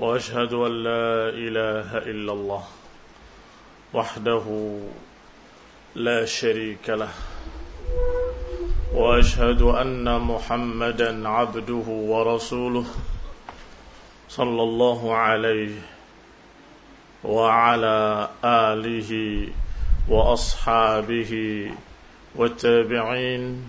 وأشهد أن لا إله إلا الله وحده لا شريك له وأشهد أن محمدا عبده ورسوله صلى الله عليه وعلى آله وأصحابه والتابعين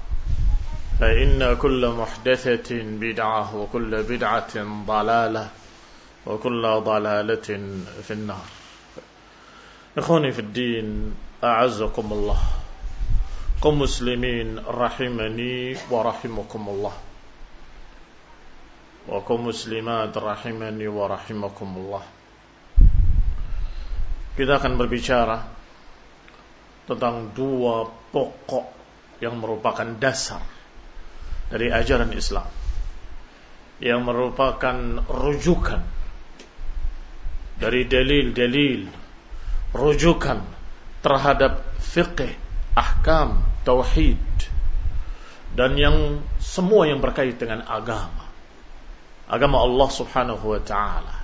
فإن كل محدثة بدعة وكل بدعة ضلالة وكل ضلالة في النار. إخواني في الدين أعزكم الله. قم مسلمين رحمني ورحمكم الله. وقم مسلمات رحمني ورحمكم الله. Kita akan berbicara tentang dua pokok yang merupakan dasar dari ajaran Islam yang merupakan rujukan dari dalil-dalil rujukan terhadap fiqh, ahkam, tauhid dan yang semua yang berkait dengan agama. Agama Allah Subhanahu wa taala.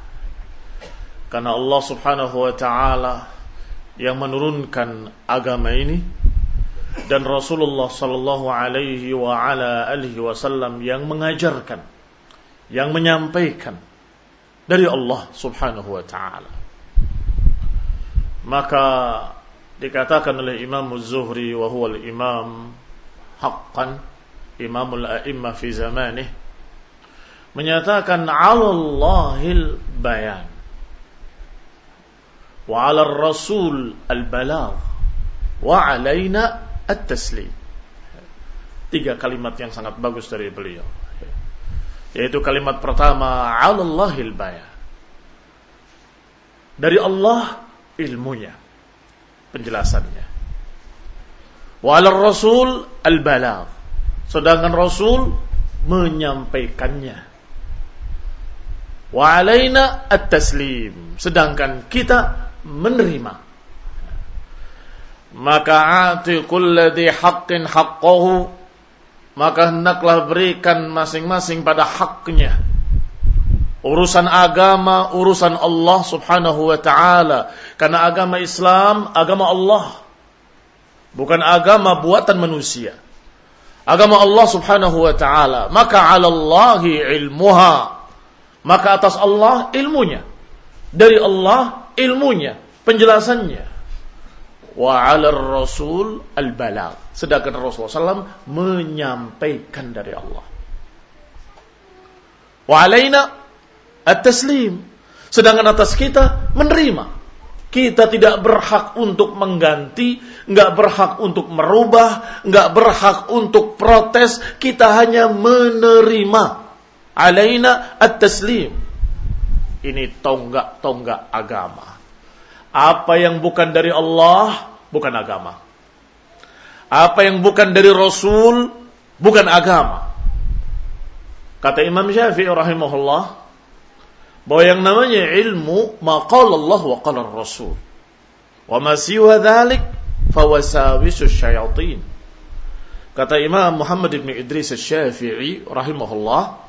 Karena Allah Subhanahu wa taala yang menurunkan agama ini dan Rasulullah sallallahu alaihi wa ala alihi wasallam yang mengajarkan yang menyampaikan dari Allah Subhanahu wa taala. Maka dikatakan oleh Imam Az-Zuhri wa huwa al-imam haqqan imamul a'immah fi zamanih menyatakan 'ala Allahil bayan wa 'ala ar-rasul al-balagh wa 'alaina at-taslim. Tiga kalimat yang sangat bagus dari beliau. Yaitu kalimat pertama, Allahil bayan. Dari Allah ilmunya, penjelasannya. Wa rasul al-balagh. Sedangkan Rasul menyampaikannya. Wa alaina at-taslim. Sedangkan kita menerima maka ati kulladhi haqqin haqqahu. Maka hendaklah berikan masing-masing pada haknya. Urusan agama urusan Allah Subhanahu wa taala. Karena agama Islam agama Allah. Bukan agama buatan manusia. Agama Allah Subhanahu wa taala. Maka 'alallahi ilmuha. Maka atas Allah ilmunya. Dari Allah ilmunya penjelasannya wa 'ala rasul al-balagh. Sedangkan Rasulullah SAW menyampaikan dari Allah. Wa alaina at-taslim. Sedangkan atas kita menerima. Kita tidak berhak untuk mengganti, nggak berhak untuk merubah, nggak berhak untuk protes. Kita hanya menerima. Alaina at-taslim. Ini tonggak-tonggak agama. Apa yang bukan dari Allah, bukan agama. Apa yang bukan dari Rasul, bukan agama. Kata Imam Syafi'i rahimahullah, bahwa yang namanya ilmu maqal Allah wa qala Rasul. Wa ma siwa dhalik fawasawisu syayatin. Kata Imam Muhammad bin Idris Syafi'i rahimahullah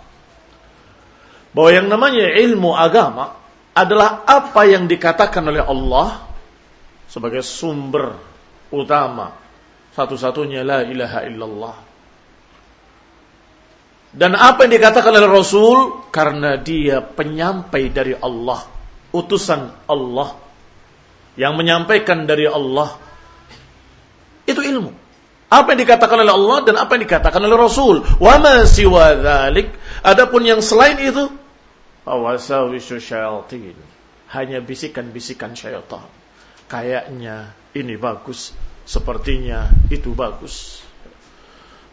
bahwa yang namanya ilmu agama adalah apa yang dikatakan oleh Allah sebagai sumber utama satu-satunya la ilaha illallah dan apa yang dikatakan oleh Rasul karena dia penyampai dari Allah, utusan Allah yang menyampaikan dari Allah. Itu ilmu. Apa yang dikatakan oleh Allah dan apa yang dikatakan oleh Rasul. Wa ma siwa dzalik, adapun yang selain itu awasawisu syayatin. Hanya bisikan-bisikan syaitan. Kayaknya ini bagus, sepertinya itu bagus.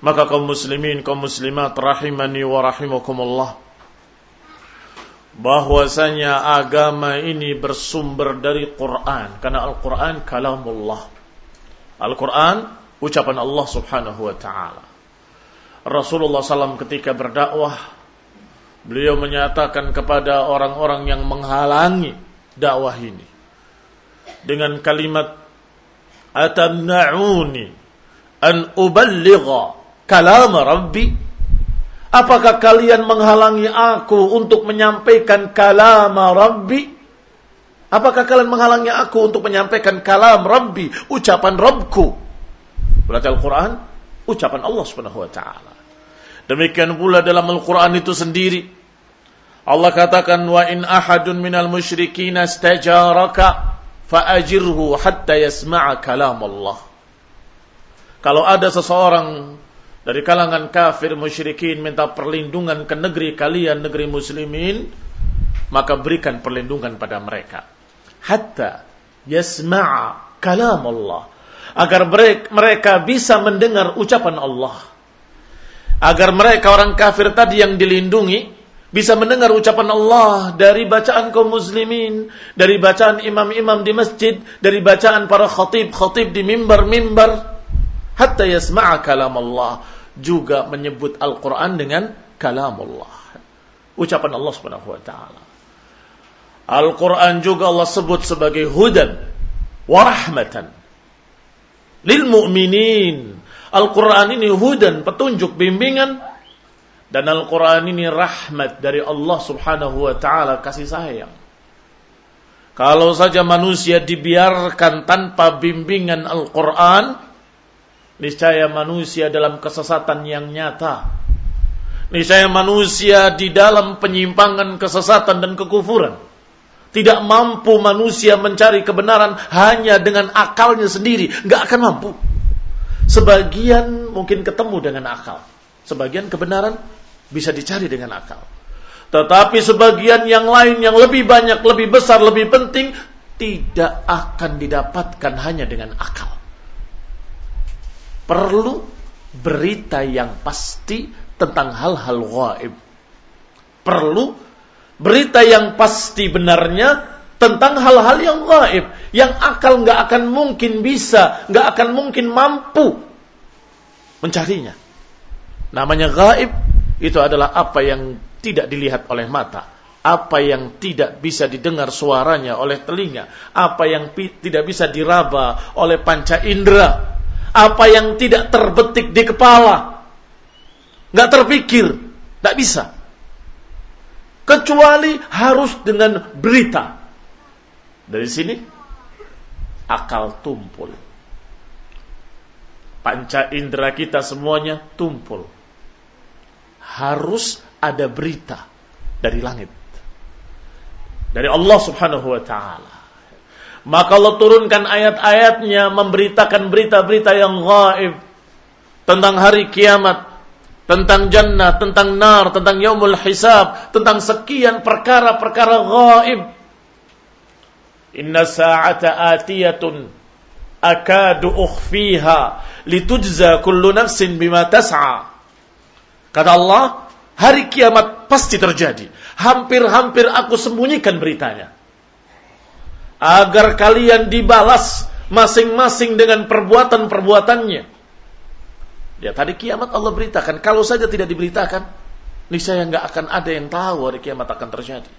Maka kaum muslimin, kaum muslimat rahimani wa rahimakumullah. Bahwasanya agama ini bersumber dari Quran. Karena Al-Quran kalamullah. Al-Quran ucapan Allah subhanahu wa ta'ala. Rasulullah SAW ketika berdakwah, beliau menyatakan kepada orang-orang yang menghalangi dakwah ini. Dengan kalimat, Atamna'uni an uballigha kalam Rabbi? Apakah kalian menghalangi aku untuk menyampaikan kalam Rabbi? Apakah kalian menghalangi aku untuk menyampaikan kalam Rabbi, ucapan Rabbku? Berarti Al-Quran, ucapan Allah Subhanahu wa taala. Demikian pula dalam Al-Quran itu sendiri. Allah katakan wa in ahadun minal musyrikin istajaraka fa'ajirhu hatta yasma'a kalam Allah. Kalau ada seseorang dari kalangan kafir musyrikin minta perlindungan ke negeri kalian negeri muslimin maka berikan perlindungan pada mereka hatta yasma'a kalam Allah agar mereka bisa mendengar ucapan Allah agar mereka orang kafir tadi yang dilindungi bisa mendengar ucapan Allah dari bacaan kaum muslimin, dari bacaan imam-imam di masjid, dari bacaan para khatib-khatib di mimbar-mimbar, hatta yasma'a kalam Allah juga menyebut Al-Quran dengan kalamullah. Ucapan Allah subhanahu wa ta'ala. Al-Quran juga Allah sebut sebagai hudan wa rahmatan lil mu'minin. Al-Quran ini hudan, petunjuk, bimbingan. Dan Al-Quran ini rahmat dari Allah subhanahu wa ta'ala, kasih sayang. Kalau saja manusia dibiarkan tanpa bimbingan Al-Quran, Niscaya manusia dalam kesesatan yang nyata. Niscaya manusia di dalam penyimpangan kesesatan dan kekufuran. Tidak mampu manusia mencari kebenaran hanya dengan akalnya sendiri. Nggak akan mampu. Sebagian mungkin ketemu dengan akal. Sebagian kebenaran bisa dicari dengan akal. Tetapi sebagian yang lain yang lebih banyak, lebih besar, lebih penting tidak akan didapatkan hanya dengan akal perlu berita yang pasti tentang hal-hal gaib. Perlu berita yang pasti benarnya tentang hal-hal yang gaib, yang akal nggak akan mungkin bisa, nggak akan mungkin mampu mencarinya. Namanya gaib itu adalah apa yang tidak dilihat oleh mata, apa yang tidak bisa didengar suaranya oleh telinga, apa yang tidak bisa diraba oleh panca indera, apa yang tidak terbetik di kepala. Nggak terpikir. Nggak bisa. Kecuali harus dengan berita. Dari sini, akal tumpul. Panca indera kita semuanya tumpul. Harus ada berita dari langit. Dari Allah subhanahu wa ta'ala. Maka Allah turunkan ayat-ayatnya memberitakan berita-berita yang gaib tentang hari kiamat, tentang jannah, tentang nar, tentang yaumul hisab, tentang sekian perkara-perkara gaib Inna sa'ata atiyatun akadu ukhfiha litujza kullu nafsin bima tas'a. Kata Allah, hari kiamat pasti terjadi. Hampir-hampir aku sembunyikan beritanya. Agar kalian dibalas masing-masing dengan perbuatan-perbuatannya. Ya tadi kiamat Allah beritakan. Kalau saja tidak diberitakan, niscaya nggak akan ada yang tahu hari kiamat akan terjadi.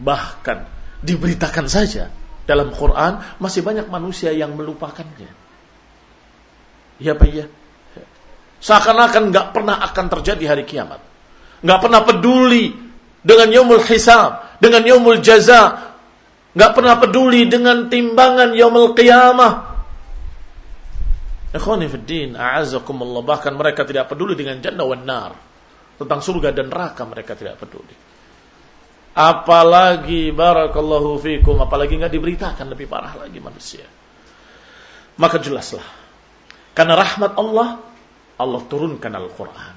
Bahkan diberitakan saja dalam Quran masih banyak manusia yang melupakannya. Ya Pak ya. Seakan-akan nggak pernah akan terjadi hari kiamat. Nggak pernah peduli dengan yaumul hisab, dengan yaumul jaza. Nggak pernah peduli dengan timbangan yaumul qiyamah. Ikhwani fiddin, a'azakumullah. Bahkan mereka tidak peduli dengan jannah wan nar. Tentang surga dan neraka mereka tidak peduli. Apalagi barakallahu fikum, apalagi nggak diberitakan lebih parah lagi manusia. Maka jelaslah. Karena rahmat Allah Allah turunkan Al-Quran.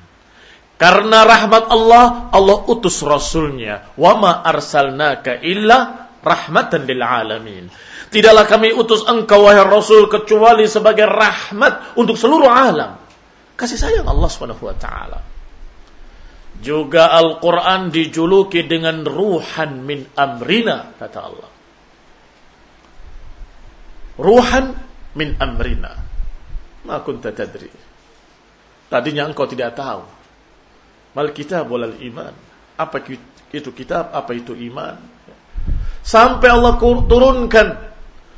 Karena rahmat Allah, Allah utus Rasulnya. Wa ma arsalnaka illa rahmatan lil alamin. Tidaklah kami utus engkau wahai Rasul kecuali sebagai rahmat untuk seluruh alam. Kasih sayang Allah Subhanahu wa taala. Juga Al-Quran dijuluki dengan ruhan min amrina, kata Allah. Ruhan min amrina. Ma kunta tadri. Tadinya engkau tidak tahu. Mal kitab walal iman. Apa itu kitab, apa itu iman. Sampai Allah turunkan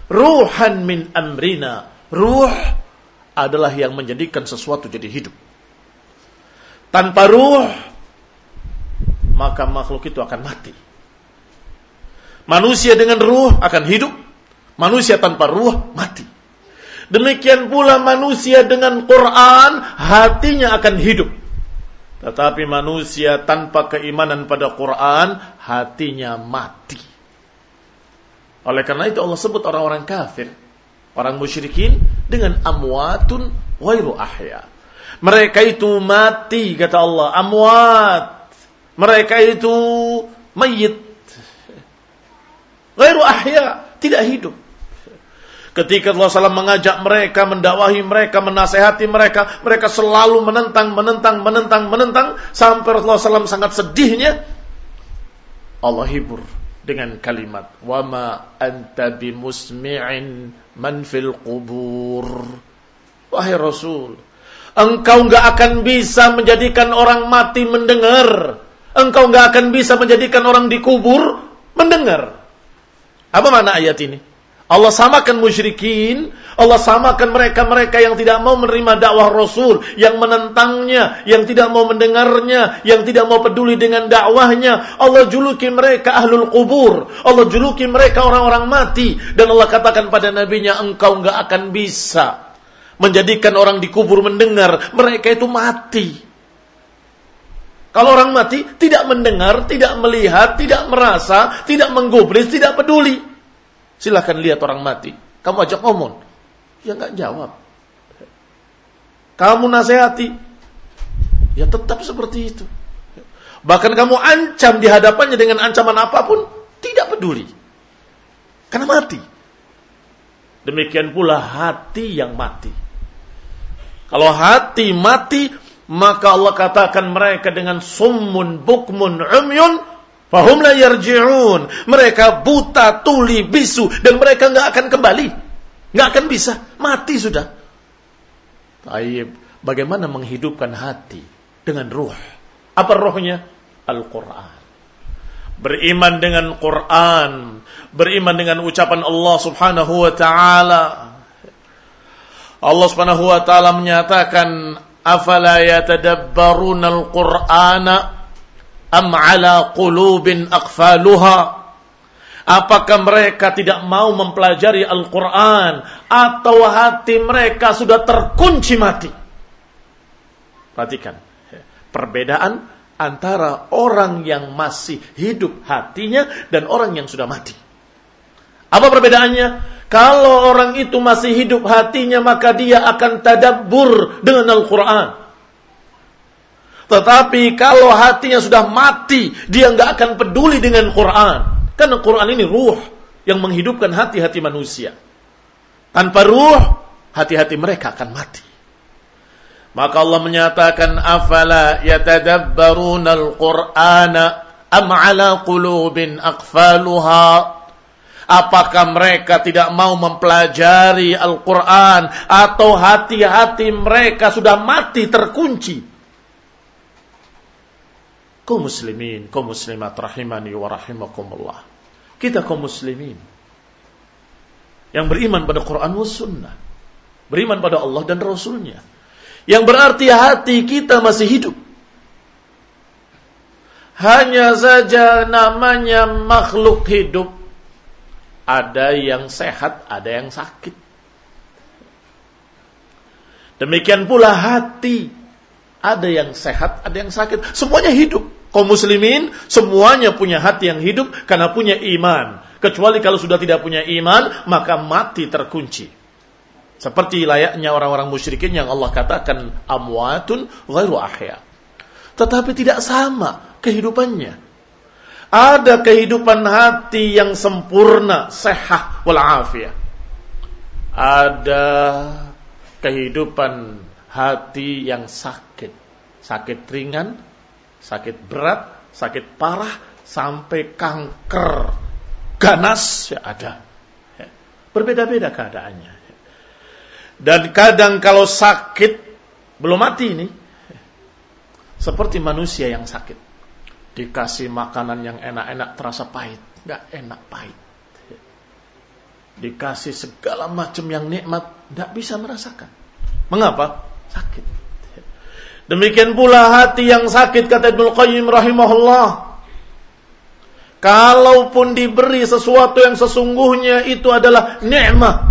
ruhan min amrina. Ruh adalah yang menjadikan sesuatu jadi hidup. Tanpa ruh, maka makhluk itu akan mati. Manusia dengan ruh akan hidup, manusia tanpa ruh mati. Demikian pula manusia dengan Quran hatinya akan hidup. Tetapi manusia tanpa keimanan pada Quran hatinya mati. Oleh karena itu Allah sebut orang-orang kafir, orang musyrikin dengan amwatun wairu ahya. Mereka itu mati kata Allah, amwat. Mereka itu mayit. Wairu ahya, tidak hidup. Ketika Allah SAW mengajak mereka, mendakwahi mereka, menasehati mereka, mereka selalu menentang, menentang, menentang, menentang, sampai Rasulullah SAW sangat sedihnya. Allah hibur dengan kalimat, "Wama anta bimusmi'in man fil qubur." Wahai Rasul, engkau enggak akan bisa menjadikan orang mati mendengar. Engkau enggak akan bisa menjadikan orang dikubur mendengar. Apa makna ayat ini? Allah samakan musyrikin, Allah samakan mereka-mereka yang tidak mau menerima dakwah Rasul, yang menentangnya, yang tidak mau mendengarnya, yang tidak mau peduli dengan dakwahnya. Allah juluki mereka ahlul kubur, Allah juluki mereka orang-orang mati, dan Allah katakan pada nabinya, engkau nggak akan bisa menjadikan orang di kubur mendengar, mereka itu mati. Kalau orang mati tidak mendengar, tidak melihat, tidak merasa, tidak menggubris, tidak peduli. Silahkan lihat orang mati. Kamu ajak ngomong. Ya nggak jawab. Kamu nasihati. Ya tetap seperti itu. Bahkan kamu ancam di hadapannya dengan ancaman apa pun. Tidak peduli. Karena mati. Demikian pula hati yang mati. Kalau hati mati, maka Allah katakan mereka dengan summun, bukmun, umyun, Fahum la yarji'un. Mereka buta, tuli, bisu dan mereka nggak akan kembali. nggak akan bisa, mati sudah. Taib, bagaimana menghidupkan hati dengan ruh? Apa rohnya? Al-Qur'an. Beriman dengan Quran, beriman dengan ucapan Allah Subhanahu wa taala. Allah Subhanahu wa taala menyatakan, "Afala yatadabbaruna al-Qur'ana am ala qulubin aqfaluha Apakah mereka tidak mau mempelajari Al-Quran atau hati mereka sudah terkunci mati? Perhatikan perbedaan antara orang yang masih hidup hatinya dan orang yang sudah mati. Apa perbedaannya? Kalau orang itu masih hidup hatinya maka dia akan tadabbur dengan Al-Quran. Tetapi kalau hatinya sudah mati, dia nggak akan peduli dengan Quran. Karena Quran ini ruh yang menghidupkan hati-hati manusia. Tanpa ruh, hati-hati mereka akan mati. Maka Allah menyatakan afala yatadabbaruna al-Qur'ana am ala qulubin aqfaluha Apakah mereka tidak mau mempelajari Al-Quran atau hati-hati mereka sudah mati terkunci? Kaum muslimin, kaum muslimat rahimani wa rahimakumullah. Kita kaum muslimin yang beriman pada Quran wa sunnah. Beriman pada Allah dan Rasulnya. Yang berarti hati kita masih hidup. Hanya saja namanya makhluk hidup. Ada yang sehat, ada yang sakit. Demikian pula hati. Ada yang sehat, ada yang sakit. Semuanya hidup. Kaum muslimin semuanya punya hati yang hidup karena punya iman. Kecuali kalau sudah tidak punya iman, maka mati terkunci. Seperti layaknya orang-orang musyrikin yang Allah katakan amwatun ghairu ahya. Tetapi tidak sama kehidupannya. Ada kehidupan hati yang sempurna, sehat walafiat. Ada kehidupan hati yang sakit. Sakit ringan, sakit berat, sakit parah, sampai kanker, ganas, ya ada. Berbeda-beda keadaannya. Dan kadang kalau sakit, belum mati ini, seperti manusia yang sakit. Dikasih makanan yang enak-enak terasa pahit. Nggak enak pahit. Dikasih segala macam yang nikmat, nggak bisa merasakan. Mengapa? Sakit. Demikian pula hati yang sakit kata Ibnu Qayyim rahimahullah. Kalaupun diberi sesuatu yang sesungguhnya itu adalah nikmat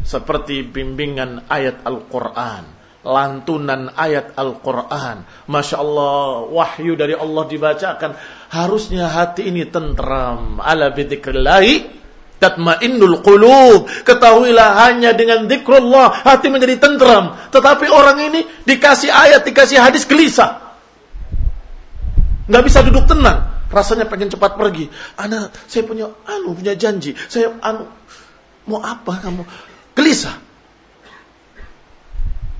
seperti bimbingan ayat Al-Quran, lantunan ayat Al-Quran. Masya Allah, wahyu dari Allah dibacakan. Harusnya hati ini tentram. Ala bidikrillahi tatmainnul qulub. Ketahuilah hanya dengan zikrullah hati menjadi tentram. Tetapi orang ini dikasih ayat, dikasih hadis gelisah. Nggak bisa duduk tenang. Rasanya pengen cepat pergi. Anak, saya punya anu, punya janji. Saya anu, mau apa kamu? Gelisah.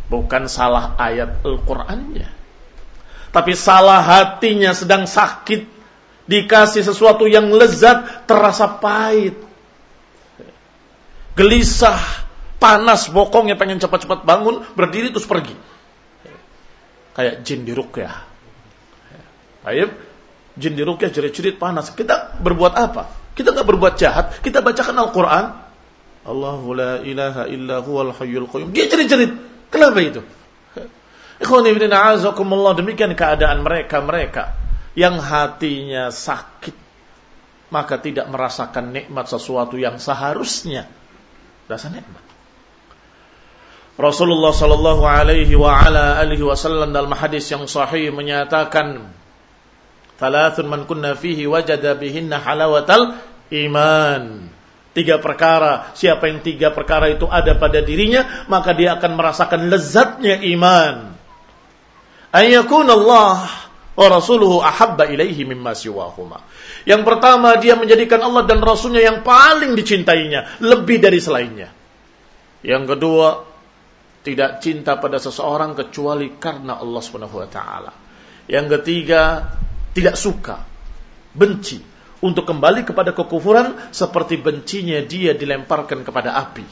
Bukan salah ayat Al-Qur'annya. Tapi salah hatinya sedang sakit. Dikasih sesuatu yang lezat, terasa pahit. Gelisah, panas, bokongnya pengen cepat-cepat bangun, berdiri terus pergi. Kayak jin di rukyah. Baik, jin di rukyah jerit-jerit panas. Kita berbuat apa? Kita nggak berbuat jahat, kita bacakan Al-Quran, Allahu la ilaha illa huwal hayyul qayyum. Dia jerit-jerit. Kenapa itu? Demikian keadaan mereka-mereka yang hatinya sakit maka tidak merasakan nikmat sesuatu yang seharusnya rasa nikmat. Rasulullah sallallahu alaihi wa ala alihi wasallam dalam hadis yang sahih menyatakan Thalathun man kunna fihi wajada bihinna halawatal iman. Tiga perkara. Siapa yang tiga perkara itu ada pada dirinya, maka dia akan merasakan lezatnya iman. Ayyakun Allah wa rasuluhu ahabba ilaihi mimma siwahuma. Yang pertama, dia menjadikan Allah dan Rasulnya yang paling dicintainya, lebih dari selainnya. Yang kedua, tidak cinta pada seseorang kecuali karena Allah taala. Yang ketiga, tidak suka, benci untuk kembali kepada kekufuran seperti bencinya dia dilemparkan kepada api.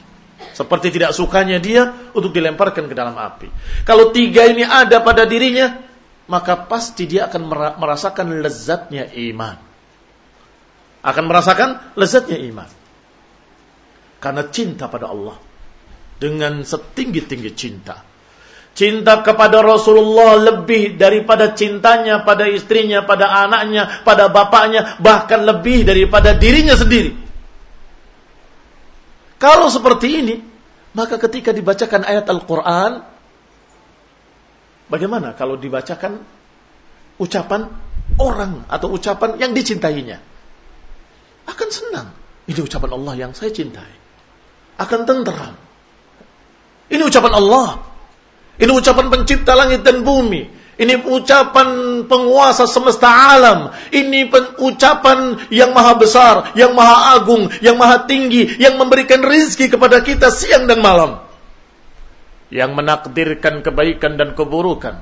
Seperti tidak sukanya dia untuk dilemparkan ke dalam api. Kalau tiga ini ada pada dirinya, maka pasti dia akan merasakan lezatnya iman. Akan merasakan lezatnya iman. Karena cinta pada Allah. Dengan setinggi-tinggi cinta Cinta kepada Rasulullah lebih daripada cintanya pada istrinya, pada anaknya, pada bapaknya, bahkan lebih daripada dirinya sendiri. Kalau seperti ini, maka ketika dibacakan ayat Al-Quran, bagaimana kalau dibacakan ucapan orang atau ucapan yang dicintainya? Akan senang. Ini ucapan Allah yang saya cintai. Akan tenteram. Ini ucapan Allah ini ucapan pencipta langit dan bumi. Ini ucapan penguasa semesta alam. Ini ucapan yang maha besar, yang maha agung, yang maha tinggi, yang memberikan rizki kepada kita siang dan malam. Yang menakdirkan kebaikan dan keburukan.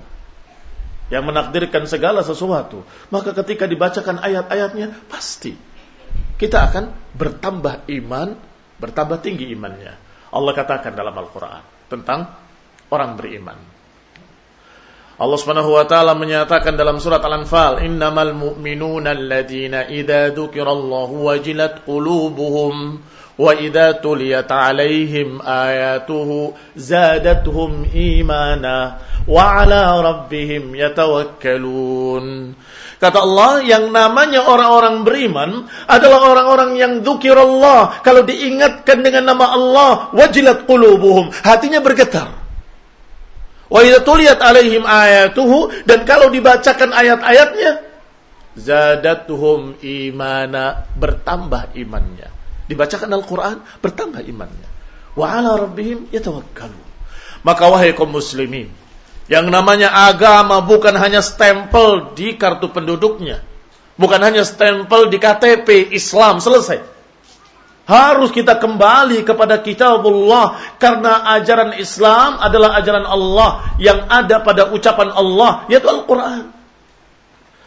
Yang menakdirkan segala sesuatu. Maka ketika dibacakan ayat-ayatnya, pasti kita akan bertambah iman, bertambah tinggi imannya. Allah katakan dalam Al-Quran tentang orang beriman. Allah Subhanahu wa taala menyatakan dalam surat Al-Anfal, "Innamal mu'minuna alladziina idza dzukirallahu wajilat qulubuhum wa idza tuliyat 'alaihim ayatuhu zadatuhum imana wa 'ala rabbihim yatawakkalun." Kata Allah, yang namanya orang-orang beriman adalah orang-orang yang dzukirallah. Kalau diingatkan dengan nama Allah, wajilat qulubuhum, hatinya bergetar. Wa idza tuliyat alaihim ayatuhu dan kalau dibacakan ayat-ayatnya zadatuhum imana bertambah imannya. Dibacakan Al-Qur'an bertambah imannya. Wa ala rabbihim yatawakkalu. Maka wahai kaum muslimin, yang namanya agama bukan hanya stempel di kartu penduduknya, bukan hanya stempel di KTP Islam selesai. Harus kita kembali kepada kitabullah karena ajaran Islam adalah ajaran Allah yang ada pada ucapan Allah yaitu Al-Qur'an.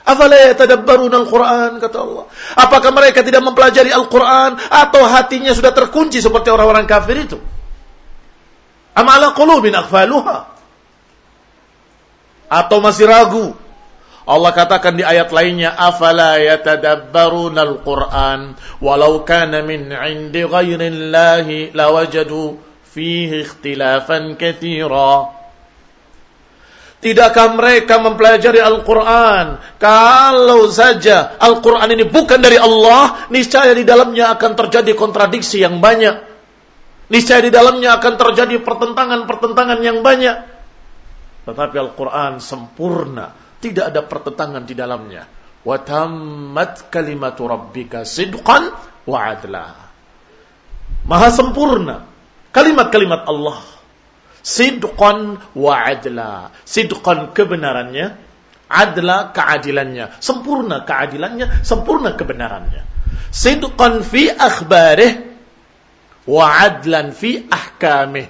Afala yatadabbarun Al-Qur'an kata Allah. Apakah mereka tidak mempelajari Al-Qur'an atau hatinya sudah terkunci seperti orang-orang kafir itu? Am ala qulubin? Atau masih ragu Allah katakan di ayat lainnya afala yatadabbaruna al-Qur'an walau kana min 'indi ghairillahi lawajadu fihi ikhtilafan katsira Tidakkah mereka mempelajari Al-Quran? Kalau saja Al-Quran ini bukan dari Allah, niscaya di dalamnya akan terjadi kontradiksi yang banyak. Niscaya di dalamnya akan terjadi pertentangan-pertentangan yang banyak. Tetapi Al-Quran sempurna tidak ada pertentangan di dalamnya. Wa tammat kalimatu rabbika sidqan wa adla. Maha sempurna kalimat-kalimat Allah. Sidqan wa adla. Sidqan kebenarannya, adla keadilannya, sempurna keadilannya, sempurna kebenarannya. Sidqan fi akhbarih wa adlan fi ahkamih.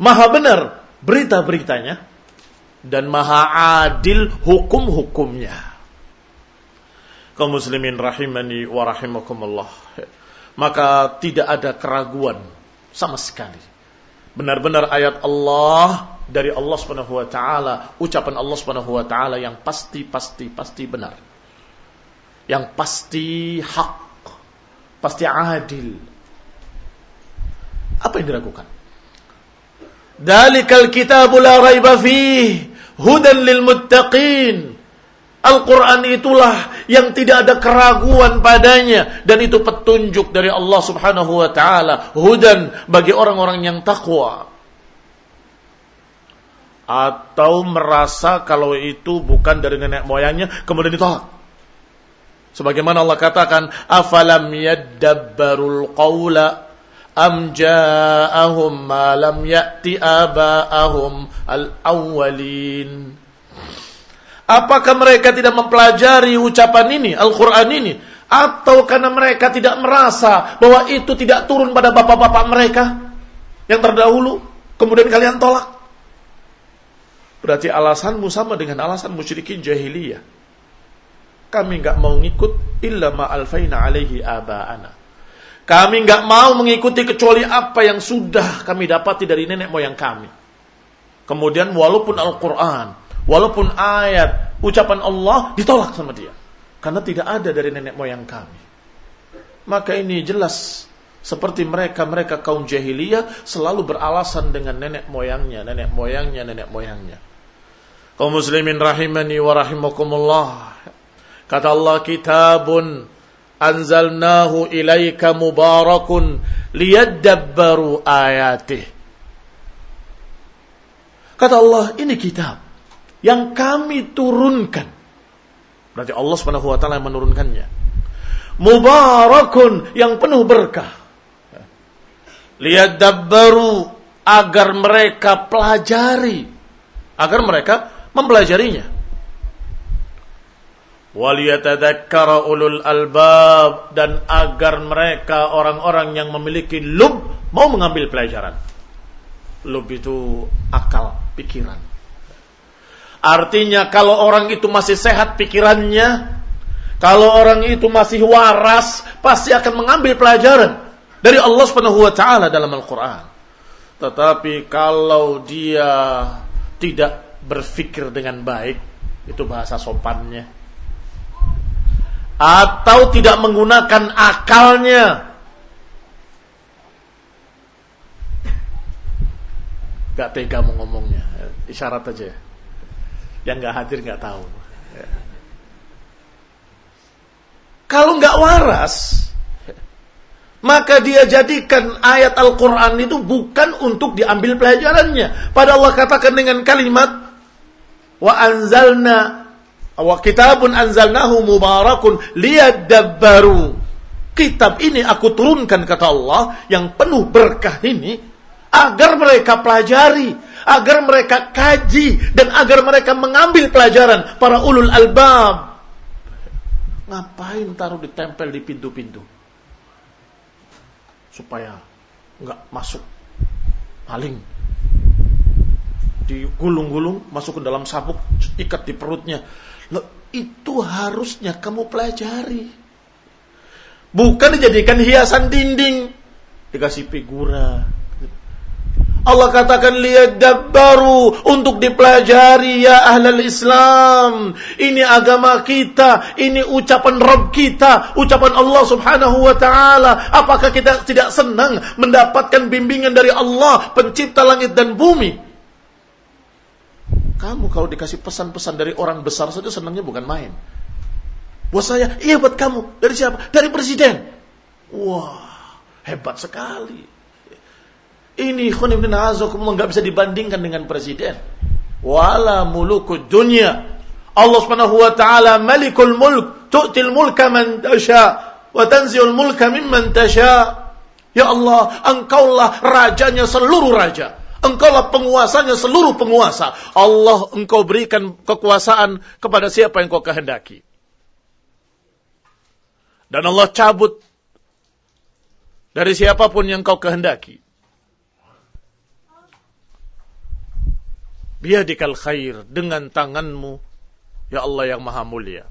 Maha benar berita-beritanya dan maha adil hukum-hukumnya. Kaum muslimin rahimani wa rahimakumullah. Maka tidak ada keraguan sama sekali. Benar-benar ayat Allah dari Allah Subhanahu wa taala, ucapan Allah Subhanahu wa taala yang pasti pasti pasti benar. Yang pasti hak, pasti adil. Apa yang diragukan? Dalikal kitabu la raiba fih hudan lil muttaqin. Al-Quran itulah yang tidak ada keraguan padanya. Dan itu petunjuk dari Allah subhanahu wa ta'ala. Hudan bagi orang-orang yang takwa. Atau merasa kalau itu bukan dari nenek moyangnya, kemudian ditolak. Sebagaimana Allah katakan, afalam yaddabbarul qawla am ja'ahum ma lam ya'ti aba'ahum al-awwalin Apakah mereka tidak mempelajari ucapan ini, Al-Quran ini? Atau karena mereka tidak merasa bahwa itu tidak turun pada bapak-bapak mereka yang terdahulu, kemudian kalian tolak? Berarti alasanmu sama dengan alasan musyrikin jahiliyah. Kami nggak mau ngikut illa ma alfaina alaihi aba'ana kami nggak mau mengikuti kecuali apa yang sudah kami dapati dari nenek moyang kami. Kemudian walaupun Al-Quran, walaupun ayat, ucapan Allah ditolak sama dia. Karena tidak ada dari nenek moyang kami. Maka ini jelas seperti mereka-mereka kaum jahiliyah selalu beralasan dengan nenek moyangnya, nenek moyangnya, nenek moyangnya. Kaum muslimin rahimani wa rahimakumullah. Kata Allah kitabun anzalnahu ilaika mubarakun liyadabbaru ayatih. Kata Allah, ini kitab yang kami turunkan. Berarti Allah Subhanahu wa taala menurunkannya. Mubarakun yang penuh berkah. Liyadabbaru agar mereka pelajari, agar mereka mempelajarinya. Waliyatadzakara ulul albab dan agar mereka orang-orang yang memiliki lub mau mengambil pelajaran. Lub itu akal, pikiran. Artinya kalau orang itu masih sehat pikirannya, kalau orang itu masih waras, pasti akan mengambil pelajaran dari Allah Subhanahu wa taala dalam Al-Qur'an. Tetapi kalau dia tidak berpikir dengan baik, itu bahasa sopannya. Atau tidak menggunakan akalnya, Gak tega mau ngomongnya. Isyarat aja. Yang gak hadir gak tahu. Kalau gak waras, maka dia jadikan ayat Al-Quran itu bukan untuk diambil pelajarannya. Pada Allah katakan dengan kalimat, wa anzalna wa kitabun anzalnahu mubarakun liyadabbaru. Kitab ini aku turunkan kata Allah yang penuh berkah ini agar mereka pelajari, agar mereka kaji dan agar mereka mengambil pelajaran para ulul albab. Ngapain taruh ditempel di pintu-pintu? Supaya nggak masuk maling. Digulung-gulung, masuk ke dalam sabuk, ikat di perutnya. Loh, itu harusnya kamu pelajari. Bukan dijadikan hiasan dinding. Dikasih figura, Allah katakan lihat baru untuk dipelajari ya ahlal Islam. Ini agama kita, ini ucapan Rabb kita, ucapan Allah Subhanahu wa taala. Apakah kita tidak senang mendapatkan bimbingan dari Allah, pencipta langit dan bumi? Kamu kalau dikasih pesan-pesan dari orang besar saja senangnya bukan main. Buat saya, iya buat kamu. Dari siapa? Dari presiden. Wah, hebat sekali. Ini khunibnin azakumullah nggak bisa dibandingkan dengan presiden. Wala mulukud dunya. Allah Subhanahu wa taala malikul mulk, tu'til mulka man tasha wa tanzi'ul mulka mimman tasha. Ya Allah, engkaulah rajanya seluruh raja. Engkaulah penguasanya seluruh penguasa. Allah engkau berikan kekuasaan kepada siapa yang kau kehendaki. Dan Allah cabut dari siapa pun yang kau kehendaki. Biadikal khair dengan tanganmu ya Allah yang maha mulia.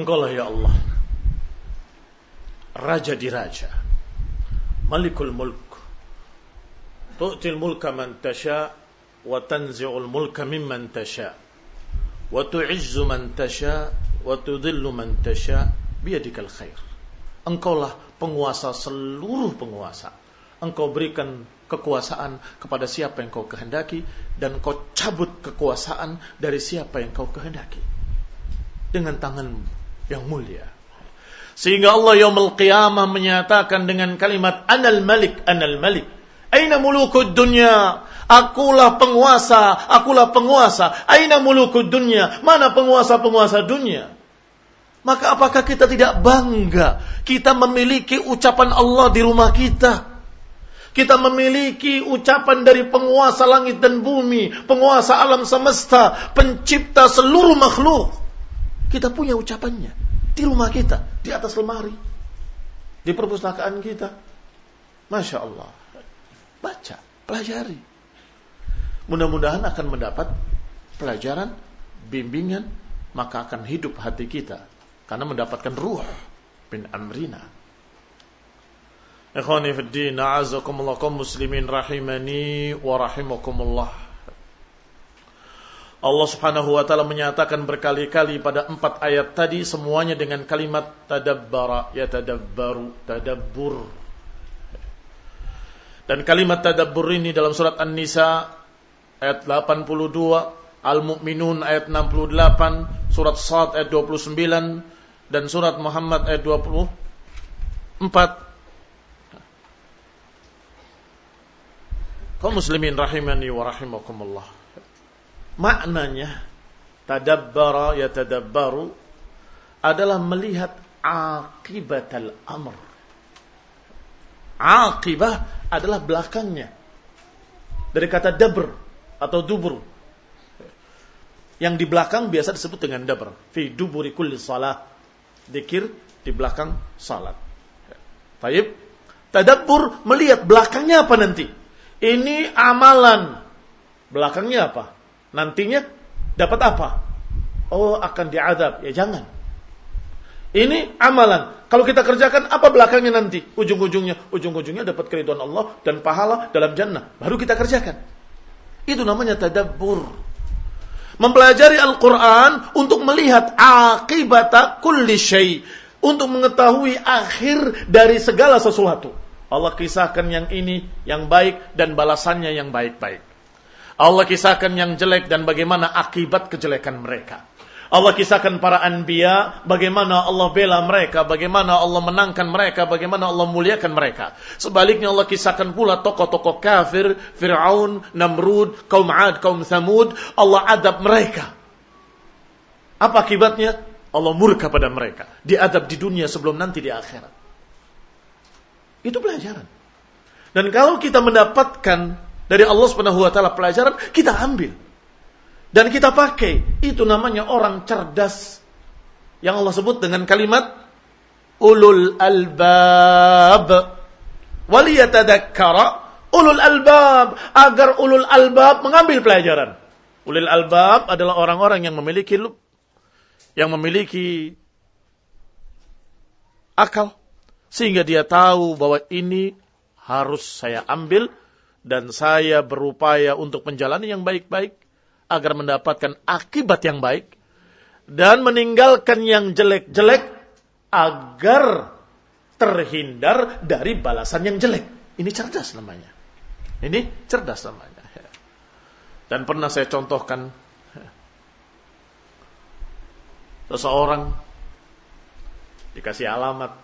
Engkaulah ya Allah. Raja di Raja. Malikul Mulk. Tu'til mulka man tasha Wa tanzi'ul mulka mimman tasha. Wa tu'izzu man tasha Wa tudillu man tasha Biadikal khair. Engkaulah penguasa seluruh penguasa. Engkau berikan kekuasaan kepada siapa yang kau kehendaki dan kau cabut kekuasaan dari siapa yang kau kehendaki. Dengan tanganmu yang mulia. Sehingga Allah yaumul qiyamah menyatakan dengan kalimat anal malik anal malik. Aina mulukud dunya? Akulah penguasa, akulah penguasa. Aina mulukud dunya? Mana penguasa-penguasa dunia? Maka apakah kita tidak bangga kita memiliki ucapan Allah di rumah kita? Kita memiliki ucapan dari penguasa langit dan bumi, penguasa alam semesta, pencipta seluruh makhluk. Kita punya ucapannya di rumah kita, di atas lemari, di perpustakaan kita. Masya Allah. Baca, pelajari. Mudah-mudahan akan mendapat pelajaran, bimbingan, maka akan hidup hati kita. Karena mendapatkan ruh bin amrina. Ikhwani fi din, a'azakumullah kaum muslimin rahimani wa rahimakumullah. Allah Subhanahu wa taala menyatakan berkali-kali pada empat ayat tadi semuanya dengan kalimat tadabbara ya tadabbaru tadabbur. Dan kalimat tadabbur ini dalam surat An-Nisa ayat 82, Al-Mu'minun ayat 68, surat Sad ayat 29 dan surat Muhammad ayat 24. Kaum muslimin rahimani wa rahimakumullah maknanya tadabbara ya tadabbaru adalah melihat akibat al-amr. Akibah adalah belakangnya. Dari kata dabr atau dubur. Yang di belakang biasa disebut dengan dabr. Fi duburi kulli salah. Dikir di belakang salat. Taib. Tadabbur melihat belakangnya apa nanti. Ini amalan. Belakangnya apa? Nantinya dapat apa? Oh akan diadab. Ya jangan. Ini amalan. Kalau kita kerjakan apa belakangnya nanti? Ujung-ujungnya, ujung-ujungnya dapat keriduan Allah dan pahala dalam jannah. Baru kita kerjakan. Itu namanya tadabbur. Mempelajari Al-Quran untuk melihat akibat kulli syai. Untuk mengetahui akhir dari segala sesuatu. Allah kisahkan yang ini, yang baik, dan balasannya yang baik-baik. Allah kisahkan yang jelek dan bagaimana akibat kejelekan mereka. Allah kisahkan para anbiya, bagaimana Allah bela mereka, bagaimana Allah menangkan mereka, bagaimana Allah muliakan mereka. Sebaliknya Allah kisahkan pula tokoh-tokoh kafir, Fir'aun, Namrud, kaum Ad, kaum Thamud, Allah adab mereka. Apa akibatnya? Allah murka pada mereka. Diadab di dunia sebelum nanti di akhirat. Itu pelajaran. Dan kalau kita mendapatkan dari Allah Subhanahu wa taala pelajaran, kita ambil. Dan kita pakai. Itu namanya orang cerdas. Yang Allah sebut dengan kalimat ulul albab. Waliyatadakkara ulul albab agar ulul albab mengambil pelajaran. Ulul albab adalah orang-orang yang memiliki yang memiliki akal sehingga dia tahu bahwa ini harus saya ambil dan saya berupaya untuk menjalani yang baik-baik agar mendapatkan akibat yang baik dan meninggalkan yang jelek-jelek agar terhindar dari balasan yang jelek. Ini cerdas namanya. Ini cerdas namanya. Dan pernah saya contohkan seseorang dikasih alamat.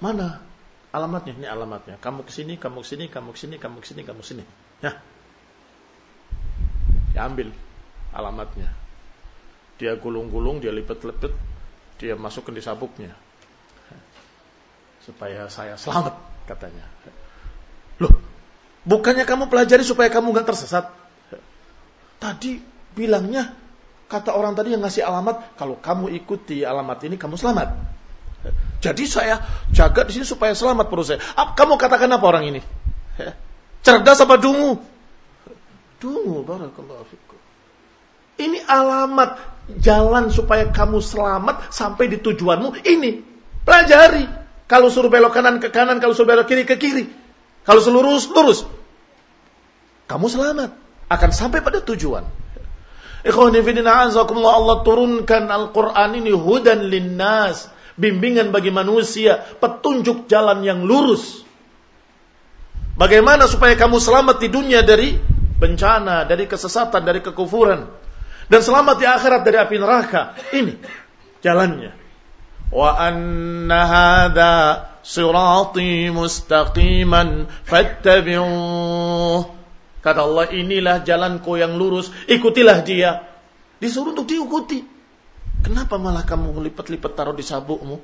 Mana alamatnya, ini alamatnya. Kamu ke sini, kamu ke sini, kamu ke sini, kamu ke sini, kamu ke sini. Nah. Diambil alamatnya. Dia gulung-gulung, dia lipet-lipet, dia masukkan di sabuknya. Supaya saya selamat, katanya. Loh, bukannya kamu pelajari supaya kamu nggak tersesat? Tadi bilangnya, kata orang tadi yang ngasih alamat, kalau kamu ikuti alamat ini, kamu selamat. Jadi saya jaga di sini supaya selamat perut saya. Kamu katakan apa orang ini? Cerdas apa dungu? Dungu, barakallahu fikum. Ini alamat jalan supaya kamu selamat sampai di tujuanmu. Ini pelajari. Kalau suruh belok kanan ke kanan, kalau suruh belok kiri ke kiri. Kalau selurus, lurus. Kamu selamat. Akan sampai pada tujuan. Ikhwanifidina azakumullah Allah turunkan Al-Quran ini hudan linnas bimbingan bagi manusia, petunjuk jalan yang lurus. Bagaimana supaya kamu selamat di dunia dari bencana, dari kesesatan, dari kekufuran. Dan selamat di akhirat dari api neraka. Ini jalannya. Wa anna hadha sirati mustaqiman fattabi'uh. Kata Allah, inilah jalanku yang lurus, ikutilah dia. Disuruh untuk diikuti. Kenapa malah kamu lipat-lipat taruh di sabukmu?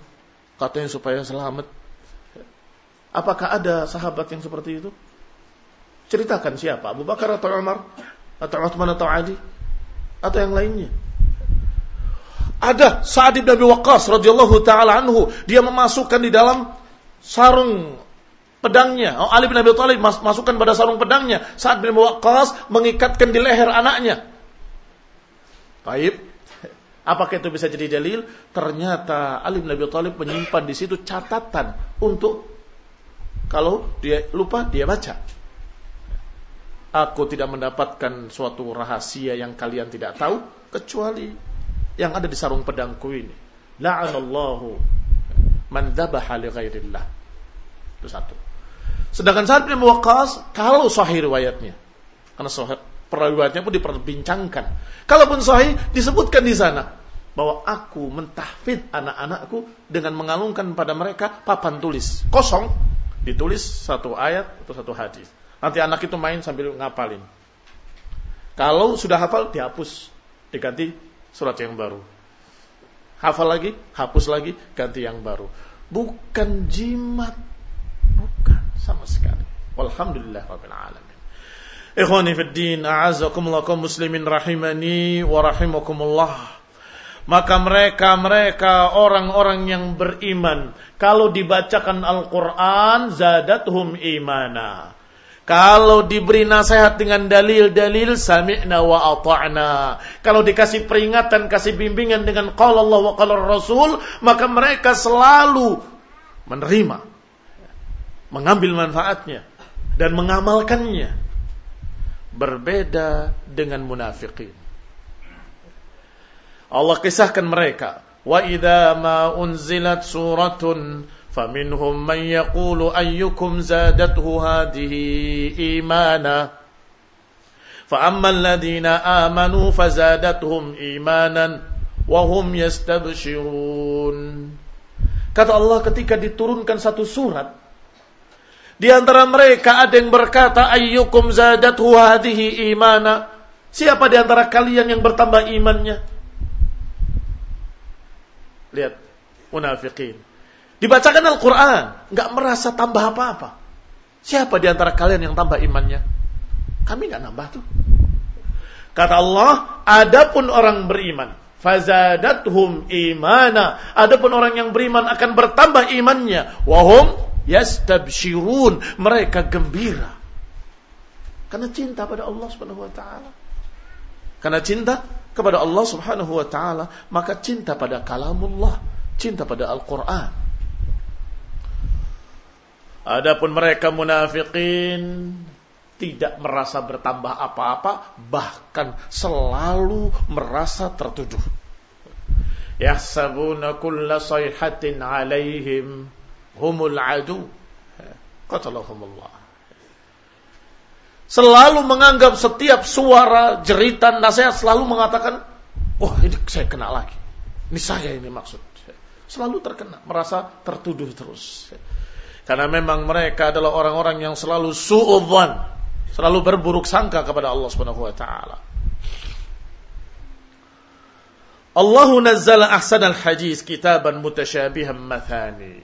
Katanya supaya selamat. Apakah ada sahabat yang seperti itu? Ceritakan siapa? Abu Bakar atau Umar? Atau Uthman atau Ali? Atau yang lainnya? Ada Sa'ad bin Abi Waqqas radhiyallahu taala anhu, dia memasukkan di dalam sarung pedangnya. Oh, Ali bin Abi Thalib masukkan pada sarung pedangnya. Sa'ad bin Abi Waqqas mengikatkan di leher anaknya. Baik, Apakah itu bisa jadi dalil? Ternyata Ali bin Abi Thalib menyimpan di situ catatan untuk kalau dia lupa dia baca. Aku tidak mendapatkan suatu rahasia yang kalian tidak tahu kecuali yang ada di sarung pedangku ini. La'anallahu man dzabaha li ghairillah. Itu satu. Sedangkan Sa'ad bin Waqqas kalau sahih riwayatnya. Karena sahih periwayatnya pun diperbincangkan. Kalaupun sahih disebutkan di sana bahwa aku mentahfid anak-anakku dengan mengalungkan pada mereka papan tulis kosong ditulis satu ayat atau satu hadis. Nanti anak itu main sambil ngapalin. Kalau sudah hafal dihapus, diganti surat yang baru. Hafal lagi, hapus lagi, ganti yang baru. Bukan jimat. Bukan sama sekali. Walhamdulillah rabbil alamin. Ikhwani fid din, kaum muslimin rahimani wa rahimakumullah. Maka mereka-mereka orang-orang yang beriman kalau dibacakan Al-Qur'an zadathum imana. Kalau diberi nasihat dengan dalil-dalil sami'na wa ata'na. Kalau dikasih peringatan, kasih bimbingan dengan qala Allah wa qala Rasul, maka mereka selalu menerima, mengambil manfaatnya dan mengamalkannya. Berbeda dengan munafikin. Allah kisahkan mereka, wa idza ma unzilat suratun فمنهم من يقول أيكم زادته هذه إيمانا فأما الذين آمنوا فزادتهم إيمانا وهم يستبشرون Kata Allah ketika diturunkan satu surat di antara mereka ada yang berkata ayyukum zadathu hadhihi imana Siapa di antara kalian yang bertambah imannya? Lihat munafikin Dibacakan Al-Quran, nggak merasa tambah apa-apa. Siapa di antara kalian yang tambah imannya? Kami nggak nambah tuh. Kata Allah, adapun orang beriman, fazadathum imana. Adapun orang yang beriman akan bertambah imannya. Wahum yastabshirun. Mereka gembira. Karena cinta pada Allah Subhanahu wa taala. Karena cinta kepada Allah Subhanahu wa taala, maka cinta pada kalamullah, cinta pada Al-Qur'an. Adapun mereka munafikin tidak merasa bertambah apa-apa, bahkan selalu merasa tertuduh. Yahsabuna kulla sayhatin alaihim humul adu. Qatalahumullah. Selalu menganggap setiap suara, jeritan, nasihat selalu mengatakan, "Oh, ini saya kena lagi. Ini saya ini maksud." Selalu terkena, merasa tertuduh terus. Karena memang mereka adalah orang-orang yang selalu su'udzan, selalu berburuk sangka kepada Allah Subhanahu wa taala. Allahu nazzala ahsanal hadis kitaban mutasyabihan mathani.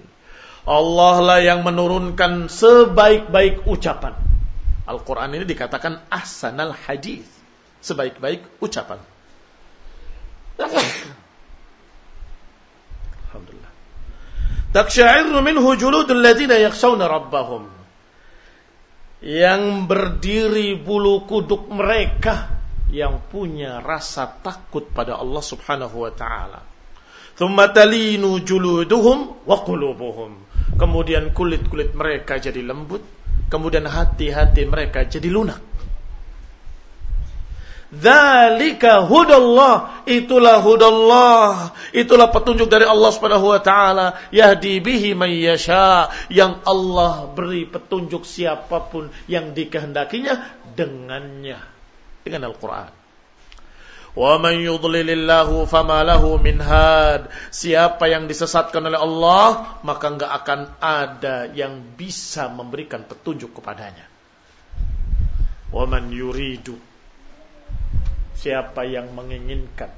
Allah lah yang menurunkan sebaik-baik ucapan. Al-Quran ini dikatakan ahsanal hadis. Sebaik-baik ucapan. Taksya'irru minhu juludul ladina yakhshawna rabbahum. Yang berdiri bulu kuduk mereka yang punya rasa takut pada Allah Subhanahu wa taala. Thumma talinu juluduhum wa qulubuhum. Kemudian kulit-kulit mereka jadi lembut, kemudian hati-hati mereka jadi lunak. Dzalika hudallah, itulah hudallah, itulah petunjuk dari Allah Subhanahu wa taala, yahdi bihi may yasha, yang Allah beri petunjuk siapa pun yang dikehendakinya dengannya, dengan Al-Qur'an. Wa man yudlilillahu fama lahu min had. Siapa yang disesatkan oleh Allah, maka enggak akan ada yang bisa memberikan petunjuk kepadanya. Wa man yuridu siapa yang menginginkan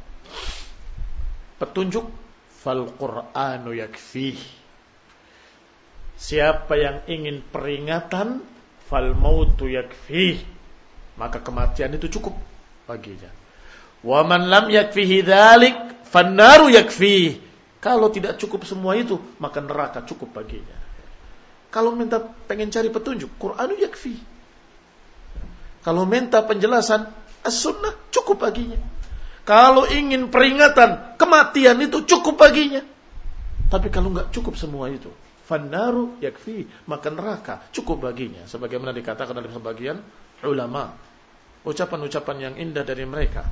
petunjuk fal qur'anu yakfih siapa yang ingin peringatan fal mautu yakfih maka kematian itu cukup baginya wa man lam yakfihi dzalik fannaru yakfih kalau tidak cukup semua itu maka neraka cukup baginya kalau minta pengen cari petunjuk Qur'anu yakfi kalau minta penjelasan As-sunnah cukup baginya. Kalau ingin peringatan, kematian itu cukup baginya. Tapi kalau nggak cukup semua itu, fannaru yakfi, maka neraka cukup baginya. Sebagaimana dikatakan dalam sebagian ulama. Ucapan-ucapan yang indah dari mereka.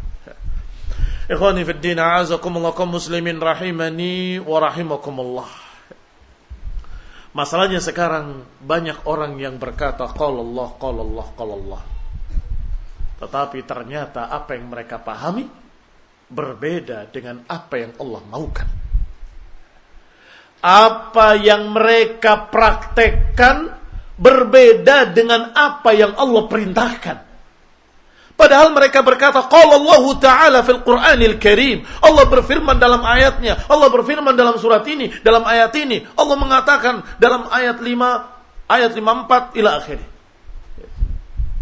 Ikhwani fi din, a'azakumullah kaum muslimin rahimani wa rahimakumullah. Masalahnya sekarang banyak orang yang berkata qala Allah, qala Allah, qala Allah. Tetapi ternyata apa yang mereka pahami berbeda dengan apa yang Allah maukan. Apa yang mereka praktekkan berbeda dengan apa yang Allah perintahkan. Padahal mereka berkata, Qala Allah Ta'ala fil Qur'anil Karim. Allah berfirman dalam ayatnya. Allah berfirman dalam surat ini. Dalam ayat ini. Allah mengatakan dalam ayat 5, ayat 54 ila akhir.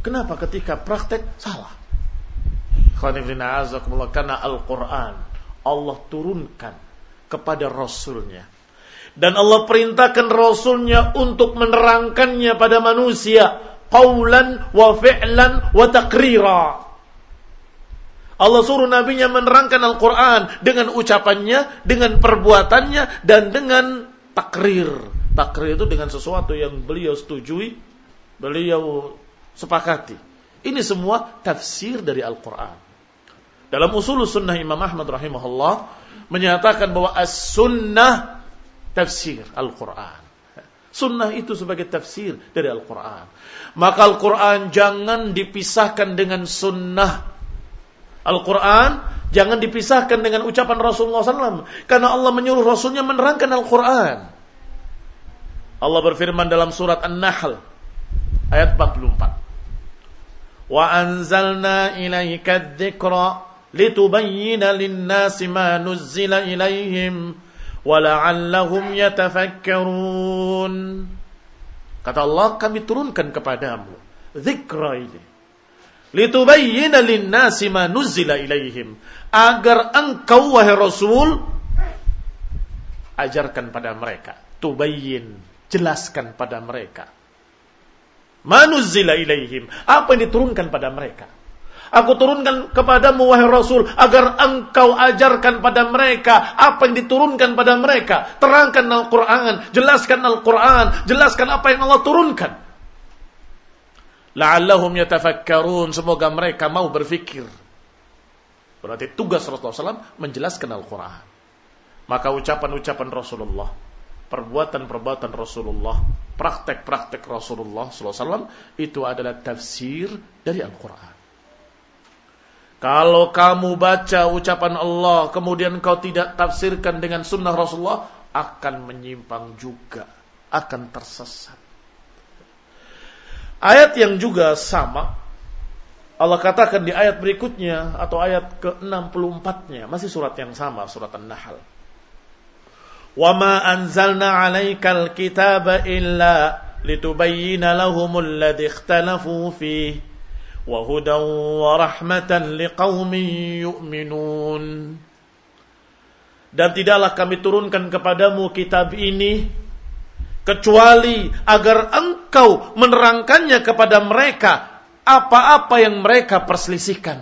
Kenapa ketika praktek salah? Karena Al-Quran Allah turunkan kepada Rasulnya. Dan Allah perintahkan Rasulnya untuk menerangkannya pada manusia qawlan wa fi'lan wa takrira. Allah suruh nabinya menerangkan Al-Quran dengan ucapannya, dengan perbuatannya, dan dengan takrir. Takrir itu dengan sesuatu yang beliau setujui, beliau sepakati. Ini semua tafsir dari Al-Quran. Dalam usul sunnah Imam Ahmad rahimahullah, menyatakan bahwa as-sunnah tafsir Al-Quran. Sunnah itu sebagai tafsir dari Al-Quran. Maka Al-Quran jangan dipisahkan dengan sunnah. Al-Quran jangan dipisahkan dengan ucapan Rasulullah SAW. Karena Allah menyuruh Rasulnya menerangkan Al-Quran. Allah berfirman dalam surat An-Nahl. Ayat 44. Wa anzalna ilaika dzikra litubayyana lin-nasi ma nuzzila ilaihim وَلَعَلَّهُمْ يَتَفَكَّرُونَ Kata Allah, kami turunkan kepadamu zikra ini. Litubayyina linnasi ma nuzila ilaihim. Agar engkau, wahai Rasul, ajarkan pada mereka. Tubayyin, jelaskan pada mereka. Manuzila ilaihim. Apa yang diturunkan pada mereka. Aku turunkan kepadamu wahai Rasul agar engkau ajarkan pada mereka apa yang diturunkan pada mereka. Terangkan Al-Quran, jelaskan Al-Quran, jelaskan apa yang Allah turunkan. La'allahum yatafakkarun. Semoga mereka mau berfikir. Berarti tugas Rasulullah SAW menjelaskan Al-Quran. Maka ucapan-ucapan Rasulullah, perbuatan-perbuatan Rasulullah, praktek-praktek Rasulullah SAW itu adalah tafsir dari Al-Quran. Kalau kamu baca ucapan Allah, kemudian kau tidak tafsirkan dengan sunnah Rasulullah, akan menyimpang juga, akan tersesat. Ayat yang juga sama, Allah katakan di ayat berikutnya, atau ayat ke-64-nya, masih surat yang sama, surat An-Nahl. وَمَا أَنزَلْنَا عَلَيْكَ الْكِتَابَ إِلَّا لِتُبَيِّنَ لَهُمُ الَّذِي اخْتَلَفُوا فِيهِ وهدى ورحمة لقوم يؤمنون dan tidaklah kami turunkan kepadamu kitab ini kecuali agar engkau menerangkannya kepada mereka apa-apa yang mereka perselisihkan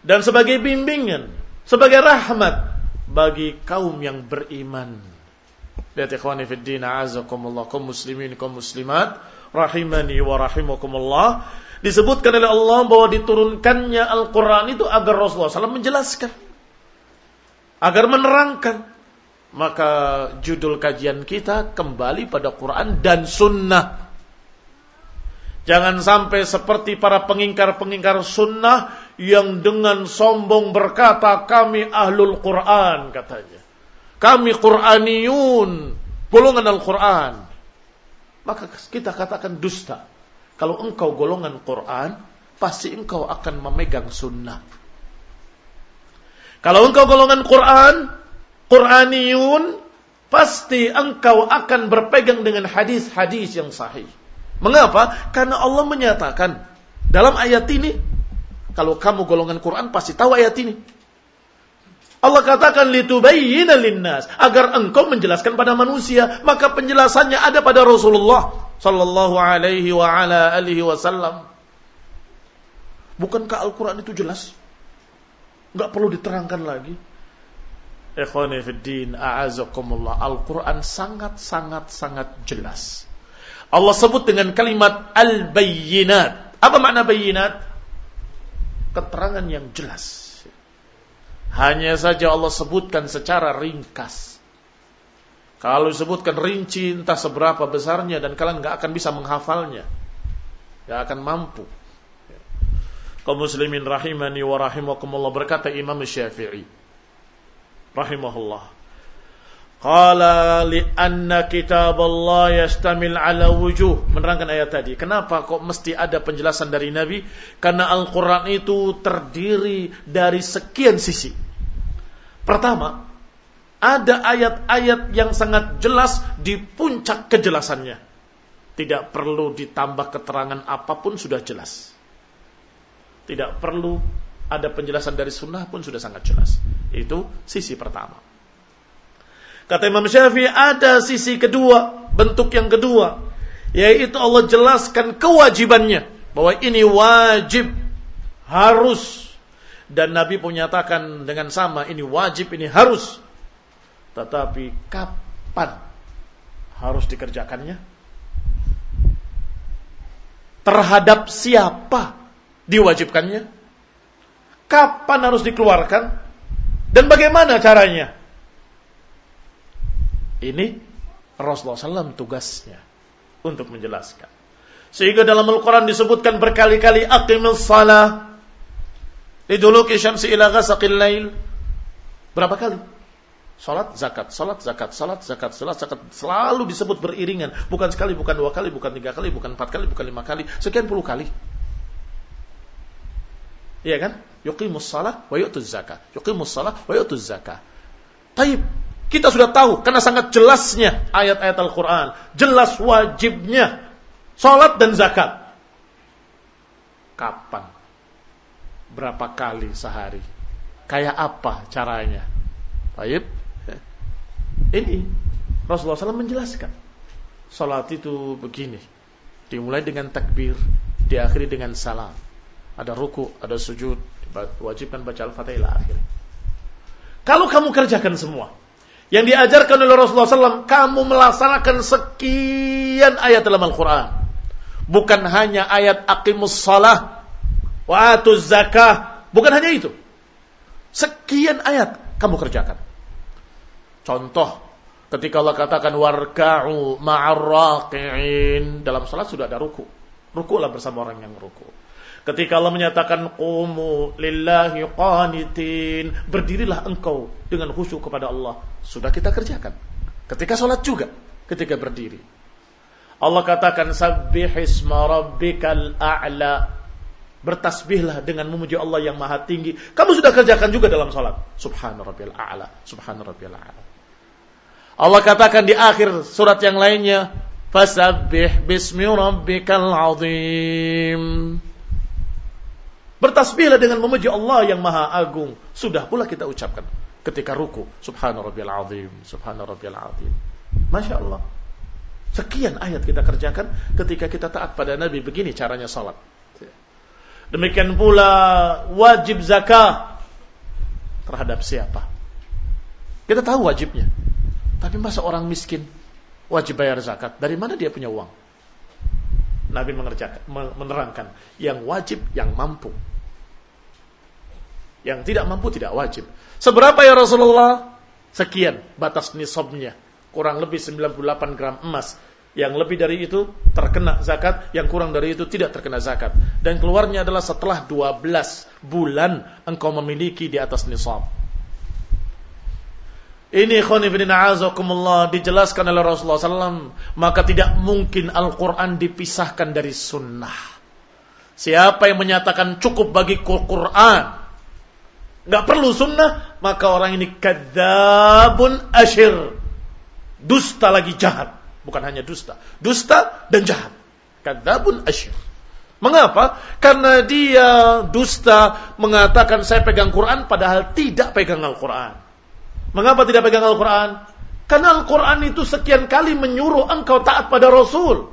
dan sebagai bimbingan sebagai rahmat bagi kaum yang beriman lihat ikhwani fid din azakumullah kaum muslimin kaum muslimat rahimani wa rahimakumullah. Disebutkan oleh Allah bahwa diturunkannya Al-Quran itu agar Rasulullah SAW menjelaskan agar menerangkan. Maka judul kajian kita kembali pada Quran dan Sunnah. Jangan sampai seperti para pengingkar-pengingkar sunnah yang dengan sombong berkata kami ahlul Quran katanya. Kami Quraniyun, golongan Al-Quran maka kita katakan dusta. Kalau engkau golongan Quran, pasti engkau akan memegang sunnah. Kalau engkau golongan Quran, Quraniyun, pasti engkau akan berpegang dengan hadis-hadis yang sahih. Mengapa? Karena Allah menyatakan dalam ayat ini, kalau kamu golongan Quran pasti tahu ayat ini. Allah katakan litubayyina linnas agar engkau menjelaskan pada manusia, maka penjelasannya ada pada Rasulullah sallallahu alaihi wa ala alihi wasallam. Bukankah Al-Qur'an itu jelas? Enggak perlu diterangkan lagi. Ikhwani fid din, a'azakumullah. Al-Qur'an sangat sangat sangat jelas. Allah sebut dengan kalimat al-bayyinat. Apa makna bayyinat? Keterangan yang jelas. Hanya saja Allah sebutkan secara ringkas. Kalau disebutkan rinci entah seberapa besarnya dan kalian nggak akan bisa menghafalnya. Nggak akan mampu. Kaum muslimin rahimani wa rahimakumullah berkata Imam Syafi'i rahimahullah Qala li'anna kitab Allah yastamil ala wujuh. Menerangkan ayat tadi. Kenapa kok mesti ada penjelasan dari Nabi? Karena Al-Quran itu terdiri dari sekian sisi. Pertama, ada ayat-ayat yang sangat jelas di puncak kejelasannya. Tidak perlu ditambah keterangan apa pun sudah jelas. Tidak perlu ada penjelasan dari sunnah pun sudah sangat jelas. Itu sisi pertama. Kata Imam Syafi'i ada sisi kedua, bentuk yang kedua, yaitu Allah jelaskan kewajibannya bahwa ini wajib, harus dan Nabi pun nyatakan dengan sama ini wajib, ini harus. Tetapi kapan harus dikerjakannya? Terhadap siapa diwajibkannya? Kapan harus dikeluarkan? Dan bagaimana caranya? Ini Rasulullah SAW tugasnya untuk menjelaskan. Sehingga dalam Al-Quran disebutkan berkali-kali aqimil salah liduluki syamsi ila ghasaqil lail. Berapa kali? Salat, zakat, salat, zakat, salat, zakat, salat, zakat selalu disebut beriringan, bukan sekali, bukan dua kali, bukan tiga kali, bukan empat kali, bukan lima kali, sekian puluh kali. Iya kan? Yuqimus salah wa yu'tuz zakat. Yuqimus salah wa yu'tuz zakat. Taib, kita sudah tahu karena sangat jelasnya ayat-ayat Al-Quran. Jelas wajibnya sholat dan zakat. Kapan? Berapa kali sehari? Kayak apa caranya? Baik. Ini Rasulullah SAW menjelaskan. Sholat itu begini. Dimulai dengan takbir. Diakhiri dengan salam. Ada ruku, ada sujud. Wajibkan baca Al-Fatihah akhir. Kalau kamu kerjakan semua yang diajarkan oleh Rasulullah SAW, kamu melaksanakan sekian ayat dalam Al-Quran. Bukan hanya ayat aqimus salah, wa atuz zakah. Bukan hanya itu. Sekian ayat kamu kerjakan. Contoh, ketika Allah katakan warka'u ma'arraqi'in. Dalam salat sudah ada ruku. Rukulah bersama orang yang ruku. Ketika Allah menyatakan qumu lillahi qanitin, berdirilah engkau dengan khusyuk kepada Allah. Sudah kita kerjakan. Ketika sholat juga, ketika berdiri. Allah katakan sabbih isma rabbikal a'la. Bertasbihlah dengan memuji Allah yang maha tinggi. Kamu sudah kerjakan juga dalam sholat. Subhana rabbil a'la. Subhana rabbil a'la. Allah katakan di akhir surat yang lainnya, Fasabbih bismi rabbikal azim. Bertasbihlah dengan memuji Allah yang maha agung. Sudah pula kita ucapkan ketika ruku. Subhana rabbiyal azim. Subhana azim. Masya Allah. Sekian ayat kita kerjakan ketika kita taat pada Nabi. Begini caranya salat. Demikian pula wajib zakah terhadap siapa? Kita tahu wajibnya. Tapi masa orang miskin wajib bayar zakat? Dari mana dia punya uang? Nabi menerangkan yang wajib, yang mampu. Yang tidak mampu tidak wajib. Seberapa ya Rasulullah? Sekian batas nisabnya. Kurang lebih 98 gram emas. Yang lebih dari itu terkena zakat, yang kurang dari itu tidak terkena zakat. Dan keluarnya adalah setelah 12 bulan engkau memiliki di atas nisab. Ini khonifidin a'azakumullah dijelaskan oleh Rasulullah SAW. Maka tidak mungkin Al-Quran dipisahkan dari sunnah. Siapa yang menyatakan cukup bagi Quran Gak perlu sunnah. Maka orang ini kadabun asyir. Dusta lagi jahat. Bukan hanya dusta. Dusta dan jahat. Kadabun asyir. Mengapa? Karena dia dusta mengatakan saya pegang Quran padahal tidak pegang Al-Quran. Mengapa tidak pegang Al-Quran? Karena Al-Quran itu sekian kali menyuruh engkau taat pada Rasul.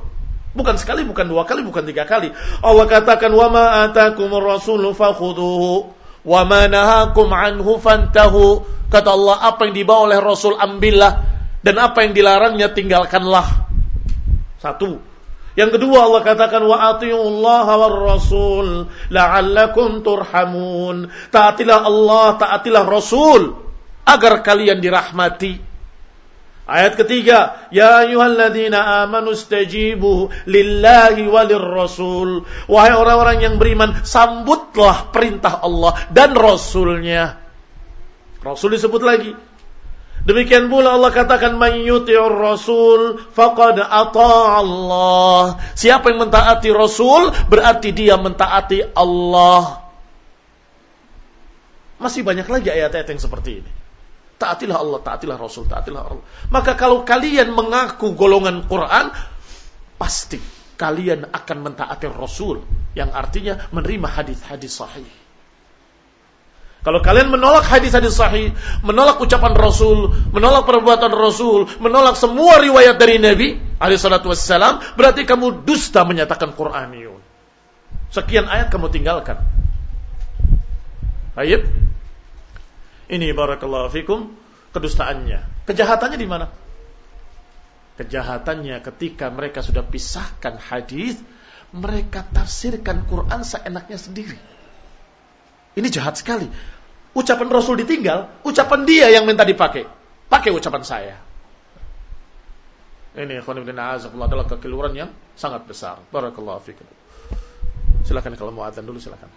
Bukan sekali, bukan dua kali, bukan tiga kali. Allah katakan, وَمَا أَتَاكُمُ الرَّسُولُ فَخُذُوهُ Wa manahakum anhu fantahu. Kata Allah, apa yang dibawa oleh Rasul ambillah dan apa yang dilarangnya tinggalkanlah. Satu. Yang kedua Allah katakan wa Allah wa rasul la'allakum turhamun. Taatilah Allah, taatilah Rasul agar kalian dirahmati. Ayat ketiga, ya ayyuhalladzina amanu stajibu lillahi walir rasul. Wahai orang-orang yang beriman, sambutlah perintah Allah dan Rasulnya. Rasul disebut lagi. Demikian pula Allah katakan man yuti'ur rasul faqad Allah. Siapa yang mentaati Rasul berarti dia mentaati Allah. Masih banyak lagi ayat-ayat yang seperti ini. Taatilah Allah, taatilah Rasul, taatilah Allah. Maka kalau kalian mengaku golongan Quran, pasti kalian akan mentaati Rasul yang artinya menerima hadis-hadis sahih. Kalau kalian menolak hadis-hadis sahih, menolak ucapan Rasul, menolak perbuatan Rasul, menolak semua riwayat dari Nabi alaihissalatu wassalam, berarti kamu dusta menyatakan Qur'aniyun. Sekian ayat kamu tinggalkan. Baik. Ini barakallahu fikum kedustaannya. Kejahatannya di mana? Kejahatannya ketika mereka sudah pisahkan hadis, mereka tafsirkan Quran seenaknya sendiri. Ini jahat sekali. Ucapan Rasul ditinggal, ucapan dia yang minta dipakai. Pakai ucapan saya. Ini khonibdina azakullah adalah kekeliruan yang sangat besar. Barakallahu fikum. Silakan kalau mau adzan dulu silakan.